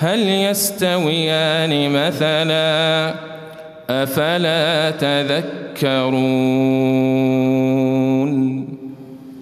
هل يستويان مثلا أفلا تذكرون